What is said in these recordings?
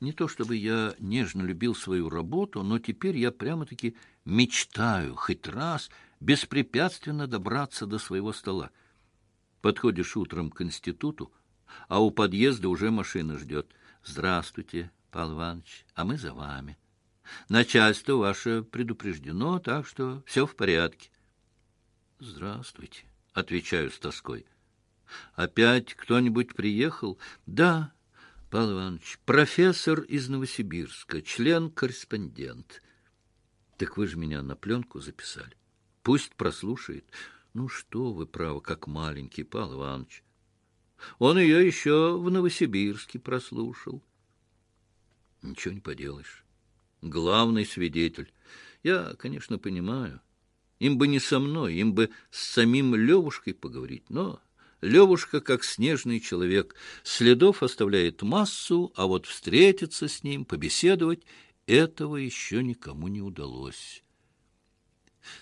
Не то чтобы я нежно любил свою работу, но теперь я прямо-таки мечтаю хоть раз беспрепятственно добраться до своего стола. Подходишь утром к институту, а у подъезда уже машина ждет. «Здравствуйте, Павел Иванович, а мы за вами. Начальство ваше предупреждено, так что все в порядке». «Здравствуйте», — отвечаю с тоской. «Опять кто-нибудь приехал?» «Да, Павел Иванович, профессор из Новосибирска, член-корреспондент». «Так вы же меня на пленку записали. Пусть прослушает». «Ну что вы, право, как маленький, Павел Иванович. Он ее еще в Новосибирске прослушал». «Ничего не поделаешь. Главный свидетель. Я, конечно, понимаю». Им бы не со мной, им бы с самим Левушкой поговорить. Но Левушка, как снежный человек, следов оставляет массу, а вот встретиться с ним, побеседовать, этого еще никому не удалось.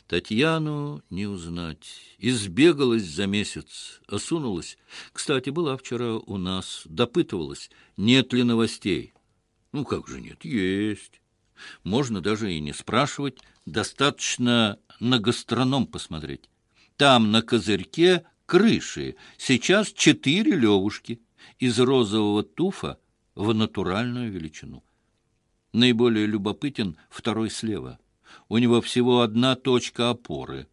Татьяну не узнать. Избегалась за месяц, осунулась. Кстати, была вчера у нас, допытывалась, нет ли новостей. Ну, как же нет? Есть. Можно даже и не спрашивать, достаточно на гастроном посмотреть. Там на козырьке крыши сейчас четыре левушки из розового туфа в натуральную величину. Наиболее любопытен второй слева. У него всего одна точка опоры.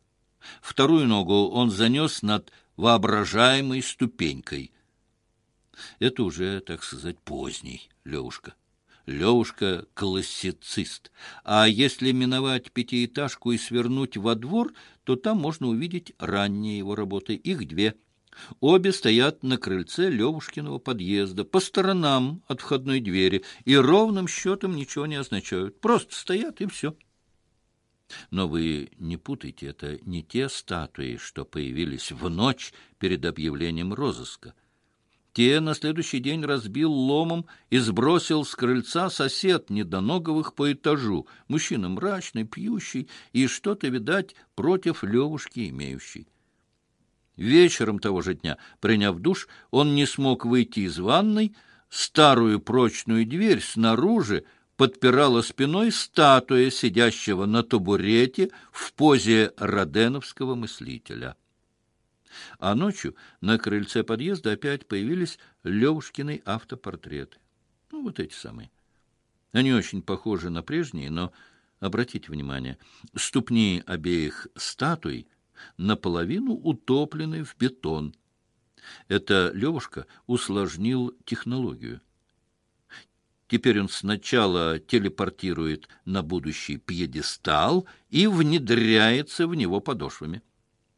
Вторую ногу он занес над воображаемой ступенькой. Это уже, так сказать, поздний Левушка. Левушка — классицист. А если миновать пятиэтажку и свернуть во двор, то там можно увидеть ранние его работы. Их две. Обе стоят на крыльце Левушкиного подъезда, по сторонам от входной двери, и ровным счетом ничего не означают. Просто стоят, и все. Но вы не путайте, это не те статуи, что появились в ночь перед объявлением розыска. Те на следующий день разбил ломом и сбросил с крыльца сосед недоноговых по этажу, мужчина мрачный, пьющий и что-то, видать, против Левушки имеющий. Вечером того же дня, приняв душ, он не смог выйти из ванной, старую прочную дверь снаружи подпирала спиной статуя, сидящего на табурете в позе роденовского мыслителя а ночью на крыльце подъезда опять появились Левушкины автопортреты. Ну, вот эти самые. Они очень похожи на прежние, но, обратите внимание, ступни обеих статуй наполовину утоплены в бетон. Это Левушка усложнил технологию. Теперь он сначала телепортирует на будущий пьедестал и внедряется в него подошвами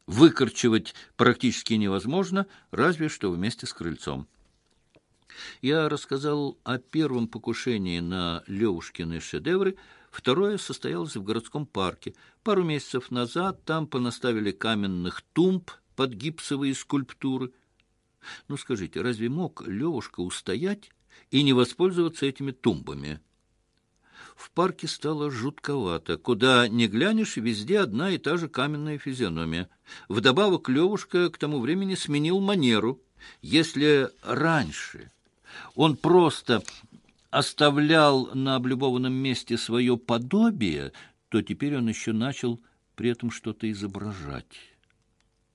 выкорчевать практически невозможно, разве что вместе с крыльцом. Я рассказал о первом покушении на Левушкины шедевры. Второе состоялось в городском парке. Пару месяцев назад там понаставили каменных тумб под гипсовые скульптуры. Ну, скажите, разве мог Левушка устоять и не воспользоваться этими тумбами? В парке стало жутковато. Куда ни глянешь, везде одна и та же каменная физиономия. Вдобавок Левушка к тому времени сменил манеру. Если раньше он просто оставлял на облюбованном месте свое подобие, то теперь он еще начал при этом что-то изображать.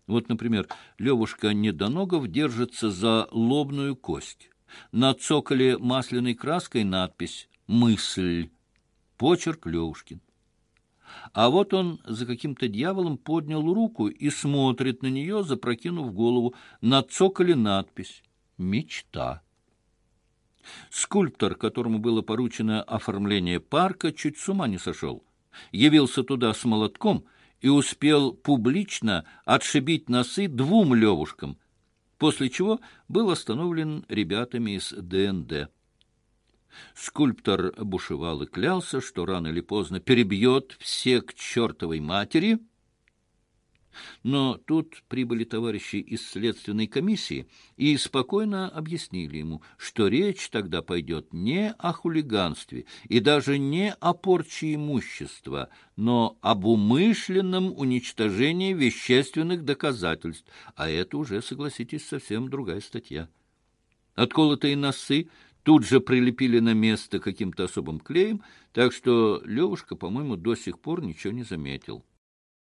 Вот, например, Левушка Недоногов держится за лобную кость. На цоколе масляной краской надпись «Мысль». Почерк Левушкин. А вот он за каким-то дьяволом поднял руку и смотрит на нее, запрокинув голову. На цоколе надпись «Мечта». Скульптор, которому было поручено оформление парка, чуть с ума не сошел. Явился туда с молотком и успел публично отшибить носы двум левушкам, после чего был остановлен ребятами из ДНД. Скульптор бушевал и клялся, что рано или поздно перебьет все к чертовой матери. Но тут прибыли товарищи из следственной комиссии и спокойно объяснили ему, что речь тогда пойдет не о хулиганстве и даже не о порче имущества, но об умышленном уничтожении вещественных доказательств, а это уже, согласитесь, совсем другая статья. Отколотые носы тут же прилепили на место каким-то особым клеем, так что Левушка, по-моему, до сих пор ничего не заметил.